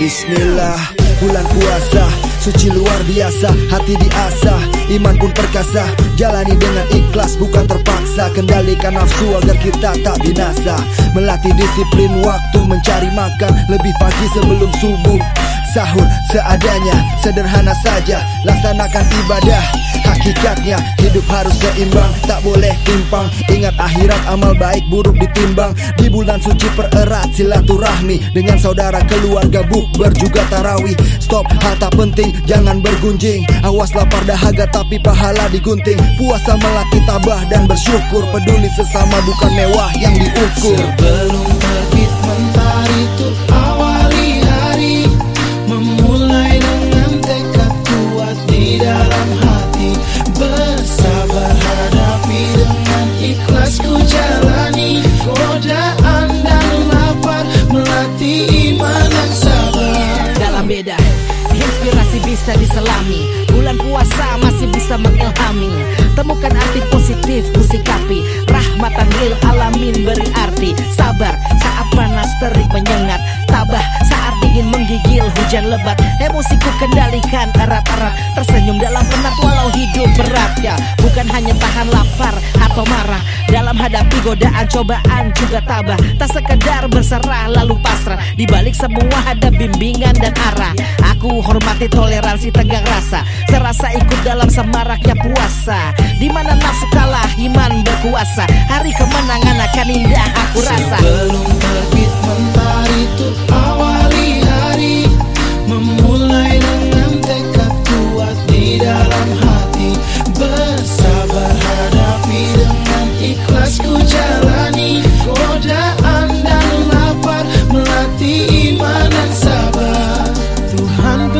Bismillah, bulan puasa Suci luar biasa, hati diasah Iman pun perkasa. Jalani dengan ikhlas, bukan terpaksa. Kendalikan nafsu agar kita tak binasa. Melatih disiplin waktu Mencari makan lebih pagi sebelum subuh. Sahur seadanya, sederhana saja. Laksanakan ibadah Hakikatnya hidup harus seimbang Tak boleh timpang. Ingat akhirat amal baik buruk ditimbang. Di bulan suci pererat silaturahmi Dengan saudara keluarga bukber juga tarawih. Stop hal penting jangan bergunjing. Awas lapar dahaga tapi pahala digunting. Puasa melatih tabah dan bersyukur. Peduli sesama bukan mewah yang diukur. Sebelum terbit mentari tuh bisa diselami. Bulan puasa masih bisa mengilhami. Temukan arti positif ku sikapi Rahmatan lil alamin beri arti Sabar. Saat panas terik menyengat. Tabah saat dingin menggigil hujan lebat. Emosiku kendalikan erat-erat. Tersenyum dalam penat walau hidup berat ya. Bukan hanya tahan lapar atau marah Dalam hadapi godaan cobaan juga tabah. Tak sekedar berserah lalu pasrah. Di balik semua ada bimbingan dan arah. Aku hormati toleransi tegang rasa. Serasa ikut dalam semaraknya puasa. Di mana nafsu kalah iman berkuasa. Hari kemenangan akan indah aku rasa. Sebelum terbit mentari awali hari. Memulai dengan tekad kuat di dalam hati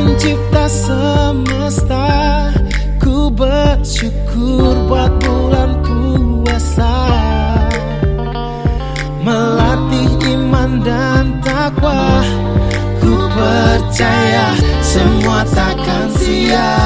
pencipta semesta. Ku bersyukur buat bulan puasa. Melatih iman dan takwa. Ku percaya semua takkan sia-sia